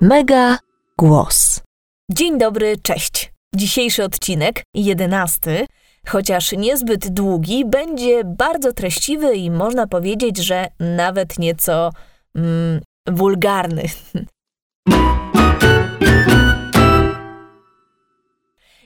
Mega Głos. Dzień dobry, cześć. Dzisiejszy odcinek, jedenasty, chociaż niezbyt długi, będzie bardzo treściwy i można powiedzieć, że nawet nieco mm, wulgarny.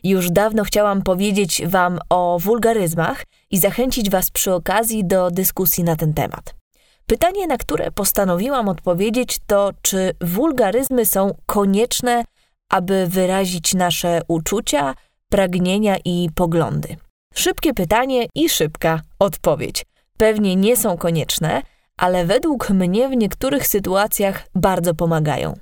Już dawno chciałam powiedzieć Wam o wulgaryzmach i zachęcić Was przy okazji do dyskusji na ten temat. Pytanie, na które postanowiłam odpowiedzieć, to czy wulgaryzmy są konieczne, aby wyrazić nasze uczucia, pragnienia i poglądy? Szybkie pytanie i szybka odpowiedź. Pewnie nie są konieczne, ale według mnie w niektórych sytuacjach bardzo pomagają.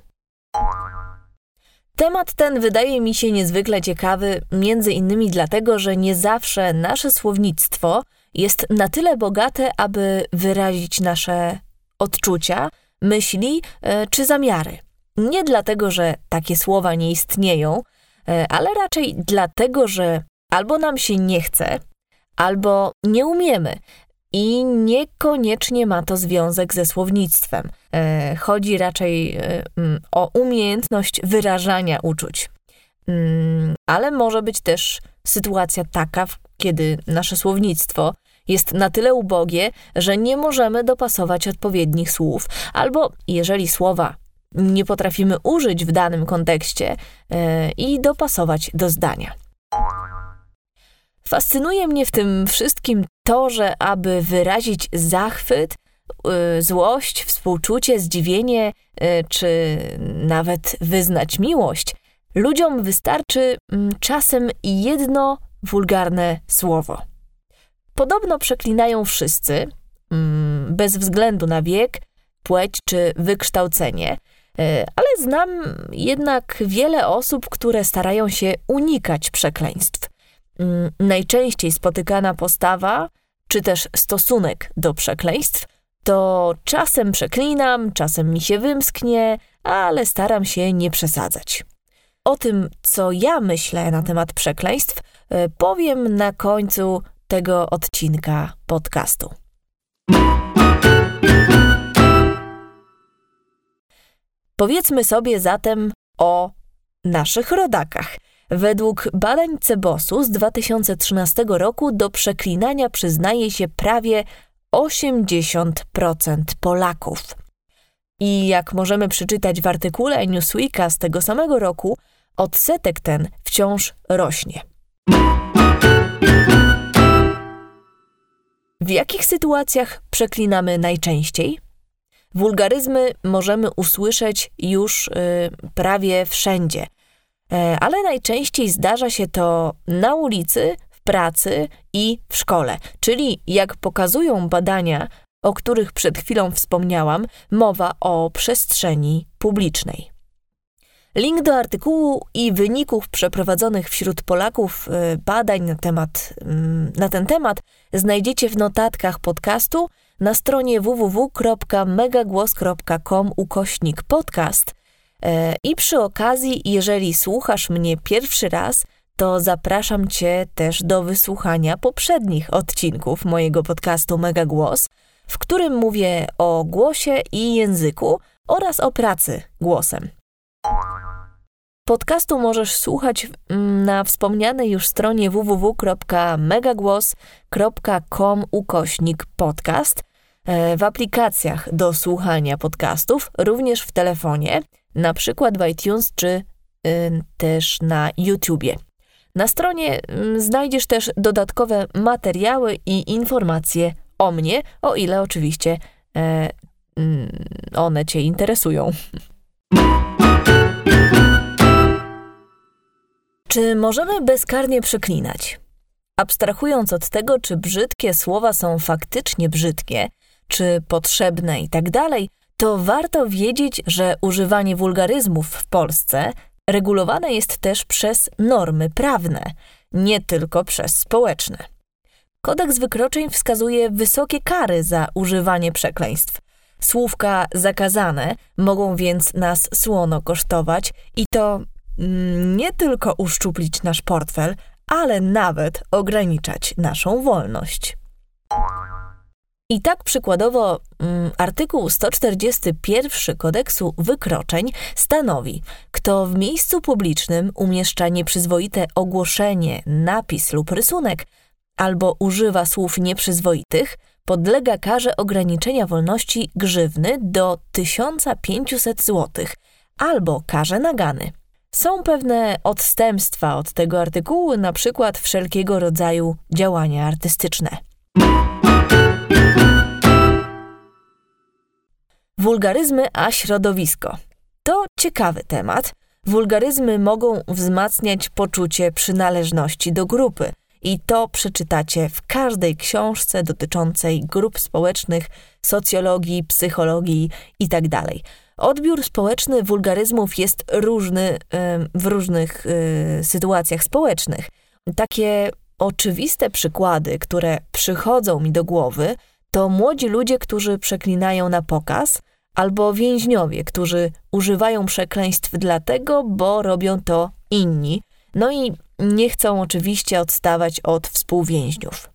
Temat ten wydaje mi się niezwykle ciekawy, między innymi dlatego, że nie zawsze nasze słownictwo jest na tyle bogate, aby wyrazić nasze odczucia, myśli e, czy zamiary. Nie dlatego, że takie słowa nie istnieją, e, ale raczej dlatego, że albo nam się nie chce, albo nie umiemy. I niekoniecznie ma to związek ze słownictwem. E, chodzi raczej mm, o umiejętność wyrażania uczuć. Mm, ale może być też sytuacja taka, kiedy nasze słownictwo jest na tyle ubogie, że nie możemy dopasować odpowiednich słów, albo jeżeli słowa nie potrafimy użyć w danym kontekście yy, i dopasować do zdania. Fascynuje mnie w tym wszystkim to, że aby wyrazić zachwyt, yy, złość, współczucie, zdziwienie, yy, czy nawet wyznać miłość, ludziom wystarczy mm, czasem jedno wulgarne słowo. Podobno przeklinają wszyscy, mm, bez względu na wiek, płeć czy wykształcenie, e, ale znam jednak wiele osób, które starają się unikać przekleństw. Mm, najczęściej spotykana postawa, czy też stosunek do przekleństw, to czasem przeklinam, czasem mi się wymsknie, ale staram się nie przesadzać. O tym, co ja myślę na temat przekleństw, e, powiem na końcu tego odcinka podcastu. Powiedzmy sobie zatem o naszych rodakach. Według badań Cebosu z 2013 roku do przeklinania przyznaje się prawie 80% Polaków. I jak możemy przeczytać w artykule Newsweeka z tego samego roku, odsetek ten wciąż rośnie. W jakich sytuacjach przeklinamy najczęściej? Wulgaryzmy możemy usłyszeć już y, prawie wszędzie, e, ale najczęściej zdarza się to na ulicy, w pracy i w szkole, czyli jak pokazują badania, o których przed chwilą wspomniałam, mowa o przestrzeni publicznej. Link do artykułu i wyników przeprowadzonych wśród Polaków y, badań na, temat, mm, na ten temat znajdziecie w notatkach podcastu na stronie www.megagłos.com ukośnik podcast. E, I przy okazji, jeżeli słuchasz mnie pierwszy raz, to zapraszam Cię też do wysłuchania poprzednich odcinków mojego podcastu Megagłos, w którym mówię o głosie i języku oraz o pracy głosem. Podcastu możesz słuchać mm, na wspomnianej już stronie www.megagłos.com ukośnik podcast, e, w aplikacjach do słuchania podcastów, również w telefonie, na przykład w iTunes czy y, też na YouTubie. Na stronie y, znajdziesz też dodatkowe materiały i informacje o mnie, o ile oczywiście y, one Cię interesują. Czy możemy bezkarnie przeklinać? Abstrahując od tego, czy brzydkie słowa są faktycznie brzydkie, czy potrzebne i tak dalej, to warto wiedzieć, że używanie wulgaryzmów w Polsce regulowane jest też przez normy prawne, nie tylko przez społeczne. Kodeks wykroczeń wskazuje wysokie kary za używanie przekleństw. Słówka zakazane mogą więc nas słono kosztować i to nie tylko uszczuplić nasz portfel, ale nawet ograniczać naszą wolność. I tak przykładowo mm, artykuł 141 kodeksu wykroczeń stanowi, kto w miejscu publicznym umieszcza nieprzyzwoite ogłoszenie, napis lub rysunek albo używa słów nieprzyzwoitych, podlega karze ograniczenia wolności grzywny do 1500 zł albo karze nagany. Są pewne odstępstwa od tego artykułu, na przykład wszelkiego rodzaju działania artystyczne. Wulgaryzmy a środowisko. To ciekawy temat. Wulgaryzmy mogą wzmacniać poczucie przynależności do grupy, i to przeczytacie w każdej książce dotyczącej grup społecznych, socjologii, psychologii itd. Odbiór społeczny wulgaryzmów jest różny w różnych y, sytuacjach społecznych. Takie oczywiste przykłady, które przychodzą mi do głowy, to młodzi ludzie, którzy przeklinają na pokaz, albo więźniowie, którzy używają przekleństw dlatego, bo robią to inni. No i nie chcą oczywiście odstawać od współwięźniów.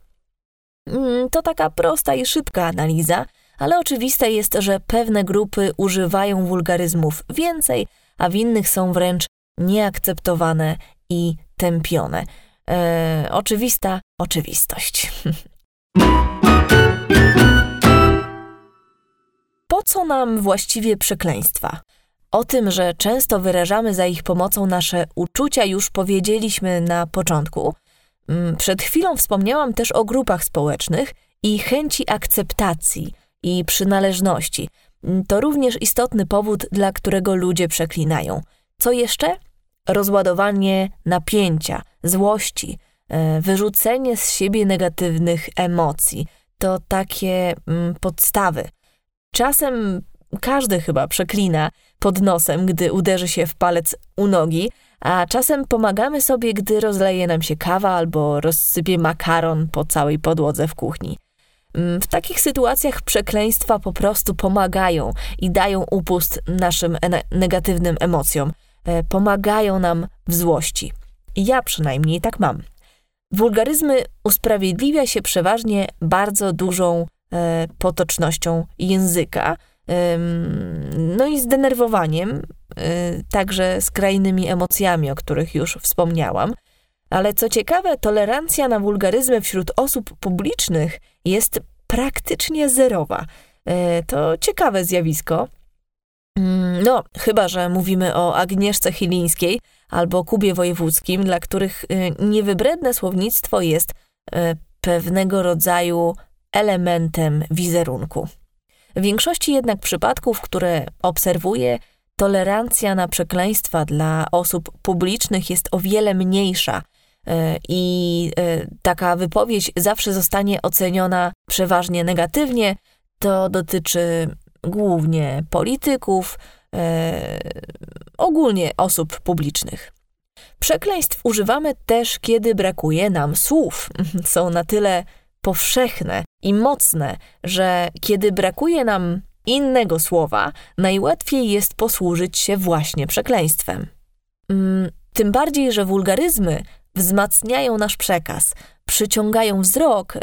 Mm, to taka prosta i szybka analiza, ale oczywiste jest, że pewne grupy używają wulgaryzmów więcej, a w innych są wręcz nieakceptowane i tępione. Eee, oczywista oczywistość. Po co nam właściwie przekleństwa? O tym, że często wyrażamy za ich pomocą nasze uczucia, już powiedzieliśmy na początku. Mm, przed chwilą wspomniałam też o grupach społecznych i chęci akceptacji i przynależności. To również istotny powód, dla którego ludzie przeklinają. Co jeszcze? Rozładowanie napięcia, złości, e, wyrzucenie z siebie negatywnych emocji. To takie mm, podstawy. Czasem każdy chyba przeklina pod nosem, gdy uderzy się w palec u nogi, a czasem pomagamy sobie, gdy rozleje nam się kawa albo rozsypie makaron po całej podłodze w kuchni. Mm, w takich sytuacjach przekleństwa po prostu pomagają i dają upust naszym negatywnym emocjom, e, pomagają nam w złości. Ja przynajmniej tak mam. Wulgaryzmy usprawiedliwia się przeważnie bardzo dużą e, potocznością języka, no i zdenerwowaniem, y, także skrajnymi emocjami, o których już wspomniałam. Ale co ciekawe, tolerancja na wulgaryzmy wśród osób publicznych jest praktycznie zerowa. E, to ciekawe zjawisko. Mm, no, chyba że mówimy o Agnieszce Chylińskiej albo Kubie Wojewódzkim, dla których y, niewybredne słownictwo jest e, pewnego rodzaju elementem wizerunku. W większości jednak przypadków, które obserwuję, tolerancja na przekleństwa dla osób publicznych jest o wiele mniejsza i e, taka wypowiedź zawsze zostanie oceniona przeważnie negatywnie. To dotyczy głównie polityków, e, ogólnie osób publicznych. Przekleństw używamy też, kiedy brakuje nam słów. Są na tyle powszechne i mocne, że kiedy brakuje nam innego słowa, najłatwiej jest posłużyć się właśnie przekleństwem. Mm, tym bardziej, że wulgaryzmy wzmacniają nasz przekaz, przyciągają wzrok, y,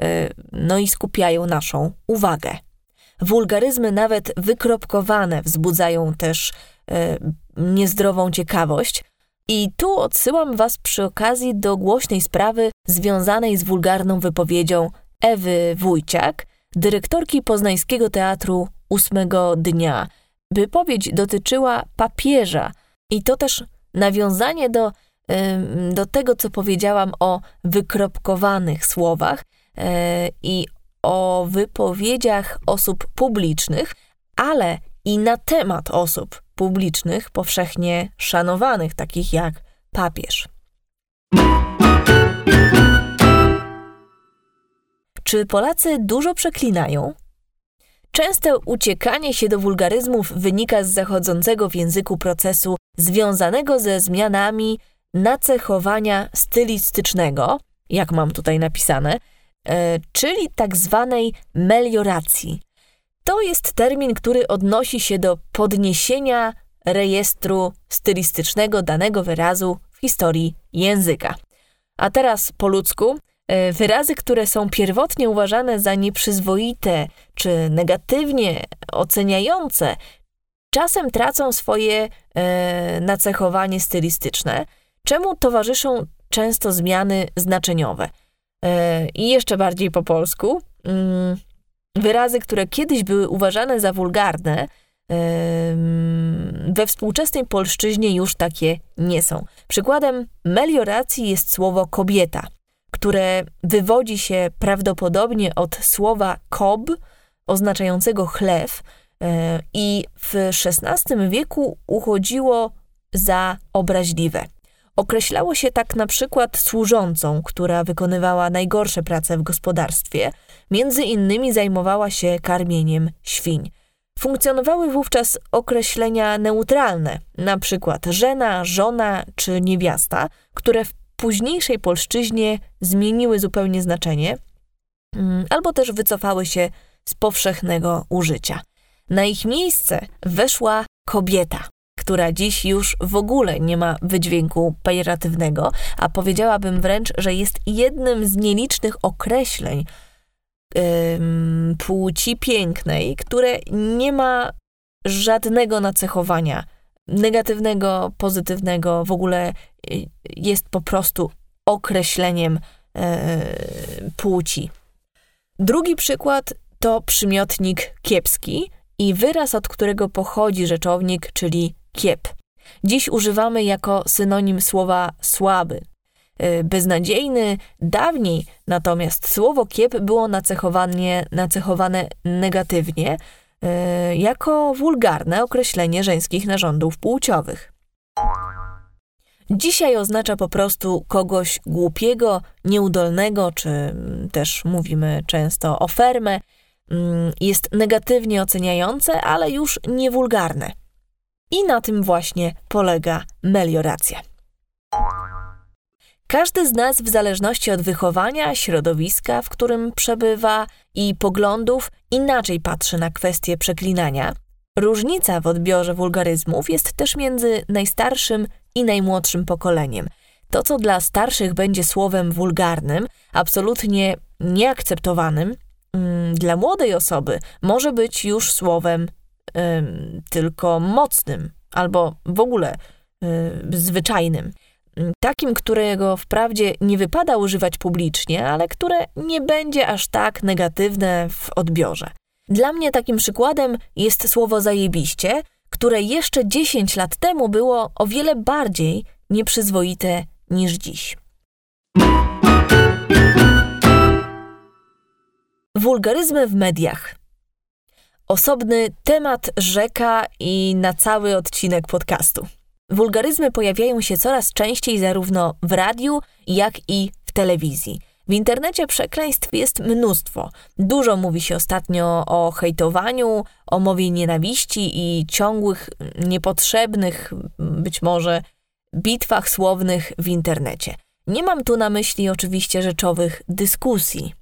no i skupiają naszą uwagę. Wulgaryzmy, nawet wykropkowane, wzbudzają też y, niezdrową ciekawość. I tu odsyłam Was przy okazji do głośnej sprawy związanej z wulgarną wypowiedzią Ewy Wójciak, dyrektorki Poznańskiego Teatru Ósmego Dnia. Wypowiedź dotyczyła papieża i to też nawiązanie do, do tego, co powiedziałam o wykropkowanych słowach e, i o wypowiedziach osób publicznych, ale i na temat osób publicznych powszechnie szanowanych, takich jak papież. Czy Polacy dużo przeklinają? Częste uciekanie się do wulgaryzmów wynika z zachodzącego w języku procesu związanego ze zmianami nacechowania stylistycznego, jak mam tutaj napisane, e, czyli tak zwanej melioracji. To jest termin, który odnosi się do podniesienia rejestru stylistycznego danego wyrazu w historii języka. A teraz po ludzku E, wyrazy, które są pierwotnie uważane za nieprzyzwoite czy negatywnie oceniające, czasem tracą swoje e, nacechowanie stylistyczne, czemu towarzyszą często zmiany znaczeniowe. E, I jeszcze bardziej po polsku. Mm, wyrazy, które kiedyś były uważane za wulgarne, we współczesnej polszczyźnie już takie nie są. Przykładem melioracji jest słowo kobieta, które wywodzi się prawdopodobnie od słowa kob, oznaczającego chlew, e, i w XVI wieku uchodziło za obraźliwe. Określało się tak na przykład służącą, która wykonywała najgorsze prace w gospodarstwie, między innymi zajmowała się karmieniem świń. Funkcjonowały wówczas określenia neutralne, na przykład żena, żona czy niewiasta, które w późniejszej polszczyźnie zmieniły zupełnie znaczenie, mm, albo też wycofały się z powszechnego użycia. Na ich miejsce weszła kobieta, która dziś już w ogóle nie ma wydźwięku pejoratywnego, a powiedziałabym wręcz, że jest jednym z nielicznych określeń płci pięknej, które nie ma żadnego nacechowania negatywnego, pozytywnego, w ogóle y, jest po prostu określeniem yy, płci. Drugi przykład to przymiotnik kiepski i wyraz, od którego pochodzi rzeczownik, czyli kiep. Dziś używamy jako synonim słowa słaby, y, beznadziejny. Dawniej natomiast słowo kiep było nacechowane, nacechowane negatywnie, y, jako wulgarne określenie żeńskich narządów płciowych. Dzisiaj oznacza po prostu kogoś głupiego, nieudolnego, czy też mówimy często o fermę. Mm, jest negatywnie oceniające, ale już nie wulgarne. I na tym właśnie polega melioracja. Każdy z nas, w zależności od wychowania, środowiska, w którym przebywa i poglądów, inaczej patrzy na kwestie przeklinania. Różnica w odbiorze wulgaryzmów jest też między najstarszym i najmłodszym pokoleniem. To, co dla starszych będzie słowem wulgarnym, absolutnie nieakceptowanym, mm, dla młodej osoby może być już słowem tylko mocnym albo w ogóle y, zwyczajnym. Takim, którego wprawdzie nie wypada używać publicznie, ale które nie będzie aż tak negatywne w odbiorze. Dla mnie takim przykładem jest słowo zajebiście, które jeszcze 10 lat temu było o wiele bardziej nieprzyzwoite niż dziś. Wulgaryzmy w mediach osobny temat rzeka i na cały odcinek podcastu. Wulgaryzmy pojawiają się coraz częściej zarówno w radiu, jak i w telewizji. W internecie przekleństw jest mnóstwo. Dużo mówi się ostatnio o hejtowaniu, o mowie nienawiści i ciągłych, niepotrzebnych, być może, bitwach słownych w internecie. Nie mam tu na myśli oczywiście rzeczowych dyskusji.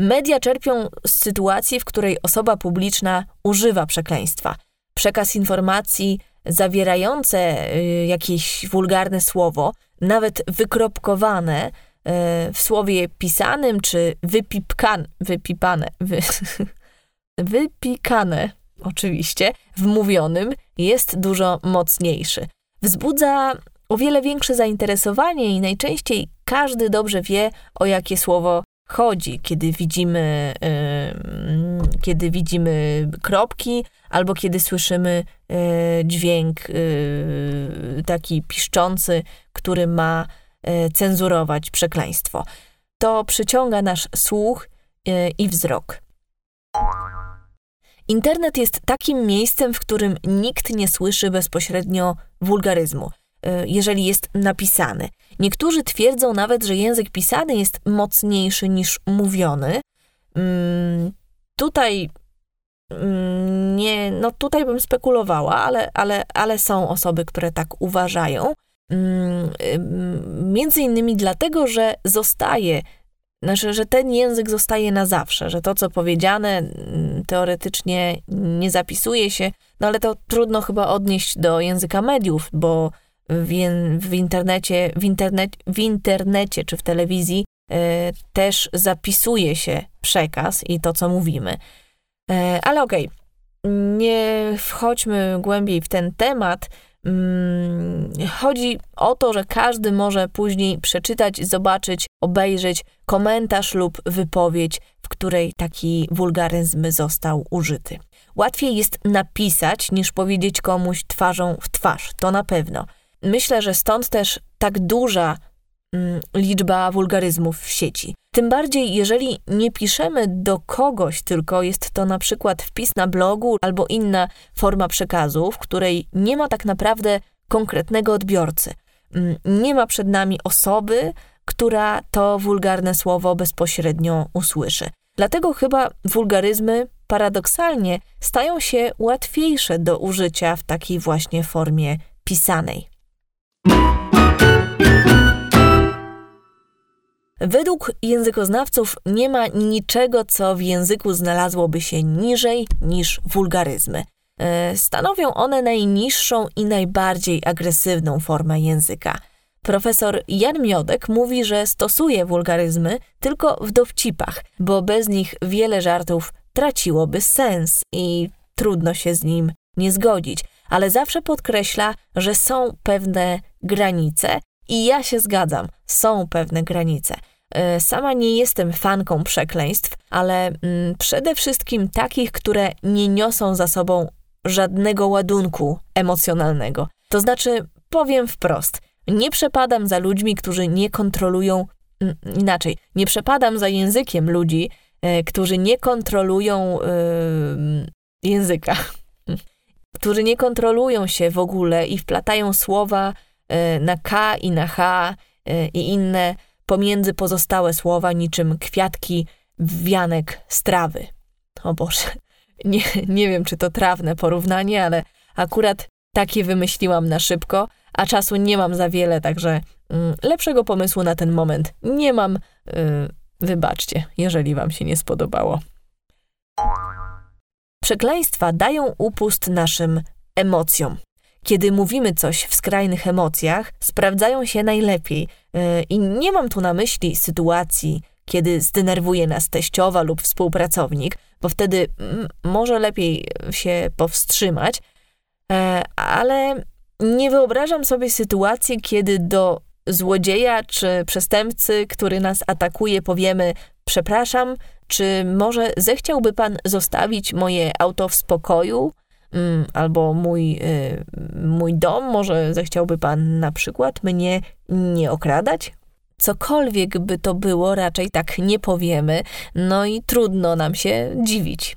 Media czerpią z sytuacji, w której osoba publiczna używa przekleństwa. Przekaz informacji zawierające y, jakieś wulgarne słowo, nawet wykropkowane y, w słowie pisanym czy wypipkan, wypipane, wy, wypikane oczywiście, w mówionym, jest dużo mocniejszy. Wzbudza o wiele większe zainteresowanie i najczęściej każdy dobrze wie, o jakie słowo chodzi, kiedy widzimy, kiedy widzimy kropki, albo kiedy słyszymy e, dźwięk e, taki piszczący, który ma e, cenzurować przekleństwo. To przyciąga nasz słuch i wzrok. Internet jest takim miejscem, w którym nikt nie słyszy bezpośrednio wulgaryzmu. Jeżeli jest napisany. Niektórzy twierdzą nawet, że język pisany jest mocniejszy niż mówiony. Mm, tutaj mm, nie, no tutaj bym spekulowała, ale, ale, ale są osoby, które tak uważają. Mm, między innymi dlatego, że zostaje, znaczy, że ten język zostaje na zawsze, że to, co powiedziane, teoretycznie nie zapisuje się, no ale to trudno chyba odnieść do języka mediów, bo w, w internecie, w, internet, w internecie czy w telewizji też zapisuje się przekaz i to, co mówimy. Ale okej, okay, nie wchodźmy głębiej w ten temat. Mm, chodzi o to, że każdy może później przeczytać, zobaczyć, obejrzeć komentarz lub wypowiedź, w której taki wulgaryzm został użyty. Łatwiej jest napisać, niż powiedzieć komuś twarzą w twarz, to na pewno. Myślę, że stąd też tak duża mm, liczba wulgaryzmów w sieci. Tym bardziej, jeżeli nie piszemy do kogoś, tylko jest to na przykład wpis na blogu albo inna forma przekazu, w której nie ma tak naprawdę konkretnego odbiorcy. Mm, nie ma przed nami osoby, która to wulgarne słowo bezpośrednio usłyszy. Dlatego chyba wulgaryzmy paradoksalnie stają się łatwiejsze do użycia w takiej właśnie formie pisanej. Według językoznawców nie ma niczego, co w języku znalazłoby się niżej niż wulgaryzmy. E, stanowią one najniższą i najbardziej agresywną formę języka. Profesor Jan Miodek mówi, że stosuje wulgaryzmy tylko w dowcipach, bo bez nich wiele żartów traciłoby sens i trudno się z nim nie zgodzić, ale zawsze podkreśla, że są pewne granice i ja się zgadzam, są pewne granice. E, sama nie jestem fanką przekleństw, ale mm, przede wszystkim takich, które nie niosą za sobą żadnego ładunku emocjonalnego. To znaczy, powiem wprost, nie przepadam za ludźmi, którzy nie kontrolują, mm, inaczej, nie przepadam za językiem ludzi, e, którzy nie kontrolują yy, języka, którzy nie kontrolują się w ogóle i wplatają słowa na K i na H yy, i inne pomiędzy pozostałe słowa niczym kwiatki wianek z trawy. O Boże, nie, nie wiem, czy to trawne porównanie, ale akurat takie wymyśliłam na szybko, a czasu nie mam za wiele, także mm, lepszego pomysłu na ten moment nie mam. Yy, wybaczcie, jeżeli wam się nie spodobało. Przekleństwa dają upust naszym emocjom kiedy mówimy coś w skrajnych emocjach, sprawdzają się najlepiej. E, I nie mam tu na myśli sytuacji, kiedy zdenerwuje nas teściowa lub współpracownik, bo wtedy może lepiej się powstrzymać, e, ale nie wyobrażam sobie sytuacji, kiedy do złodzieja czy przestępcy, który nas atakuje, powiemy: Przepraszam, czy może zechciałby pan zostawić moje auto w spokoju? Mm, albo mój, y, mój dom, może zechciałby pan na przykład mnie nie okradać? Cokolwiek by to było, raczej tak nie powiemy, no i trudno nam się dziwić.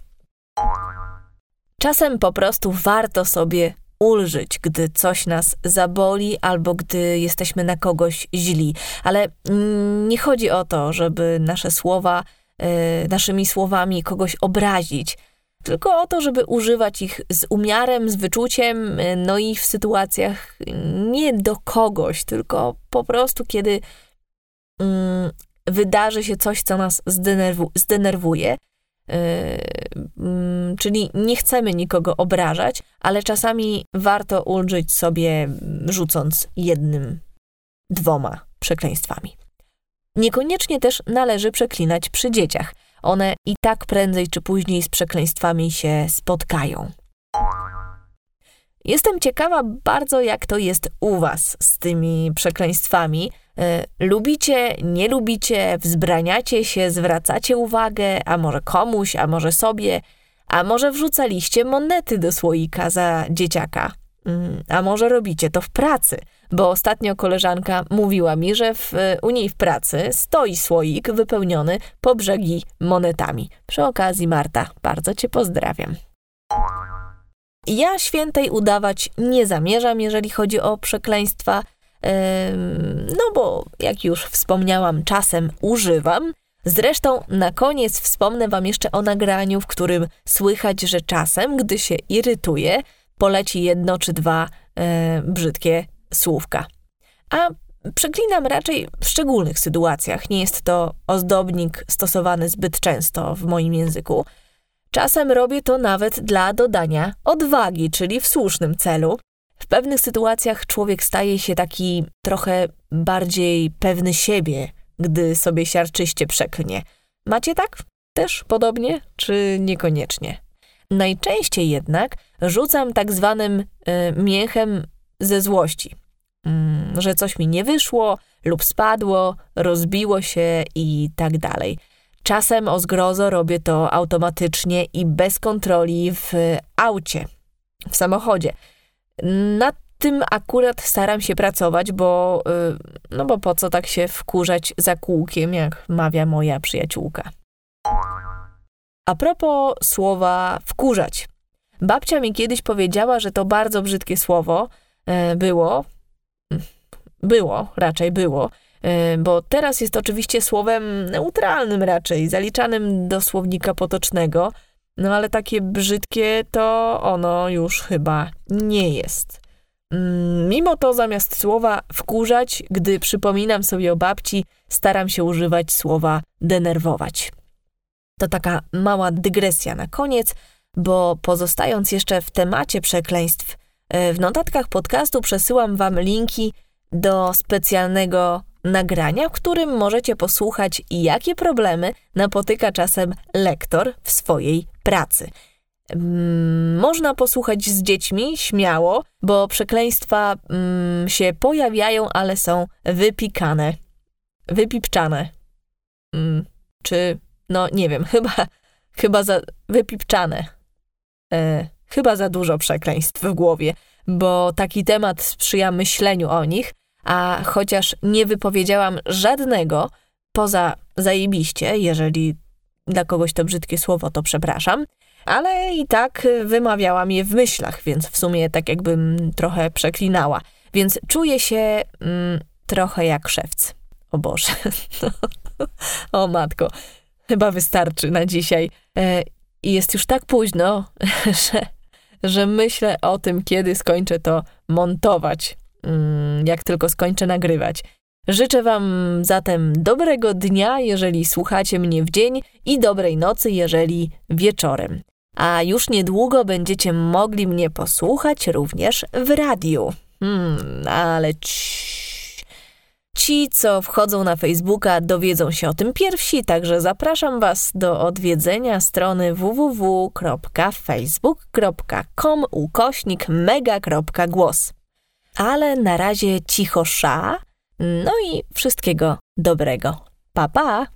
Czasem po prostu warto sobie ulżyć, gdy coś nas zaboli albo gdy jesteśmy na kogoś źli. Ale mm, nie chodzi o to, żeby nasze słowa, y, naszymi słowami kogoś obrazić tylko o to, żeby używać ich z umiarem, z wyczuciem, no i w sytuacjach nie do kogoś, tylko po prostu kiedy mm, wydarzy się coś, co nas zdenerwu zdenerwuje. Yy, czyli nie chcemy nikogo obrażać, ale czasami warto ulżyć sobie, rzucąc jednym, dwoma przekleństwami. Niekoniecznie też należy przeklinać przy dzieciach. One i tak prędzej czy później z przekleństwami się spotkają. Jestem ciekawa bardzo, jak to jest u Was z tymi przekleństwami. E, lubicie, nie lubicie, wzbraniacie się, zwracacie uwagę, a może komuś, a może sobie, a może wrzucaliście monety do słoika za dzieciaka. Mm, a może robicie to w pracy, bo ostatnio koleżanka mówiła mi, że w, u niej w pracy stoi słoik wypełniony po brzegi monetami. Przy okazji, Marta, bardzo Cię pozdrawiam. Ja świętej udawać nie zamierzam, jeżeli chodzi o przekleństwa, no bo jak już wspomniałam, czasem używam. Zresztą na koniec wspomnę Wam jeszcze o nagraniu, w którym słychać, że czasem, gdy się irytuje, poleci jedno czy dwa e, brzydkie słówka. A przeklinam raczej w szczególnych sytuacjach. Nie jest to ozdobnik stosowany zbyt często w moim języku. Czasem robię to nawet dla dodania odwagi, czyli w słusznym celu. W pewnych sytuacjach człowiek staje się taki trochę bardziej pewny siebie, gdy sobie siarczyście przeklnie. Macie tak? Też podobnie, czy niekoniecznie? Najczęściej jednak rzucam tak zwanym y, mięchem ze złości, mm, że coś mi nie wyszło lub spadło, rozbiło się i tak dalej. Czasem o zgrozo robię to automatycznie i bez kontroli w aucie, w samochodzie. Nad tym akurat staram się pracować, bo, y, no bo po co tak się wkurzać za kółkiem, jak mawia moja przyjaciółka. A propos słowa wkurzać. Babcia mi kiedyś powiedziała, że to bardzo brzydkie słowo e, było. Było, raczej było, e, bo teraz jest oczywiście słowem neutralnym raczej, zaliczanym do słownika potocznego, no ale takie brzydkie to ono już chyba nie jest. Mm, mimo to zamiast słowa wkurzać, gdy przypominam sobie o babci, staram się używać słowa denerwować. To taka mała dygresja na koniec, bo pozostając jeszcze w temacie przekleństw, e, w notatkach podcastu przesyłam Wam linki do specjalnego nagrania, w którym możecie posłuchać, jakie problemy napotyka czasem lektor w swojej pracy. Mm, można posłuchać z dziećmi śmiało, bo przekleństwa mm, się pojawiają, ale są wypikane, wypipczane. Mm, czy no nie wiem, chyba, chyba za wypipczane. E, chyba za dużo przekleństw w głowie, bo taki temat sprzyja myśleniu o nich, a chociaż nie wypowiedziałam żadnego, poza zajebiście, jeżeli dla kogoś to brzydkie słowo, to przepraszam, ale i tak wymawiałam je w myślach, więc w sumie tak jakbym trochę przeklinała. Więc czuję się mm, trochę jak szewc. O Boże. o matko chyba wystarczy na dzisiaj. E, I jest już tak późno, że, że myślę o tym, kiedy skończę to montować, mm, jak tylko skończę nagrywać. Życzę Wam zatem dobrego dnia, jeżeli słuchacie mnie w dzień, i dobrej nocy, jeżeli wieczorem. A już niedługo będziecie mogli mnie posłuchać również w radiu. Hmm, ale cii. Ci, co wchodzą na Facebooka, dowiedzą się o tym pierwsi, także zapraszam Was do odwiedzenia strony www.facebook.com ukośnik mega.głos. Ale na razie cicho sza, no i wszystkiego dobrego. Pa, pa!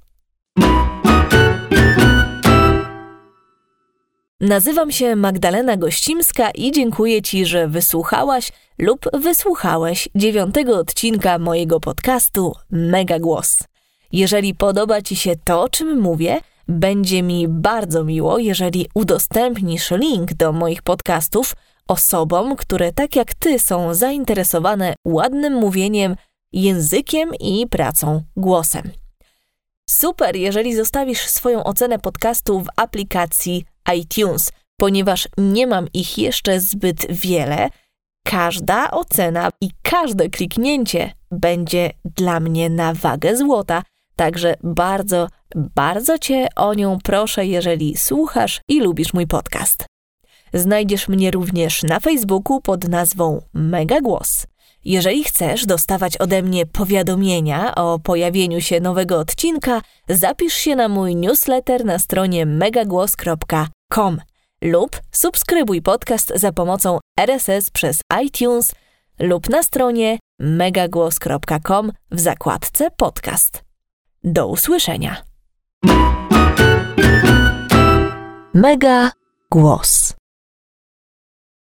Nazywam się Magdalena Gościmska i dziękuję Ci, że wysłuchałaś lub wysłuchałeś dziewiątego odcinka mojego podcastu Mega Głos. Jeżeli podoba Ci się to, o czym mówię, będzie mi bardzo miło, jeżeli udostępnisz link do moich podcastów osobom, które tak jak Ty są zainteresowane ładnym mówieniem, językiem i pracą głosem. Super, jeżeli zostawisz swoją ocenę podcastu w aplikacji iTunes, ponieważ nie mam ich jeszcze zbyt wiele. Każda ocena i każde kliknięcie będzie dla mnie na wagę złota, także bardzo, bardzo Cię o nią proszę, jeżeli słuchasz i lubisz mój podcast. Znajdziesz mnie również na Facebooku pod nazwą Mega Głos. Jeżeli chcesz dostawać ode mnie powiadomienia o pojawieniu się nowego odcinka, zapisz się na mój newsletter na stronie megagłos.com lub subskrybuj podcast za pomocą RSS przez iTunes lub na stronie megagłos.com w zakładce podcast. Do usłyszenia. Mega Głos.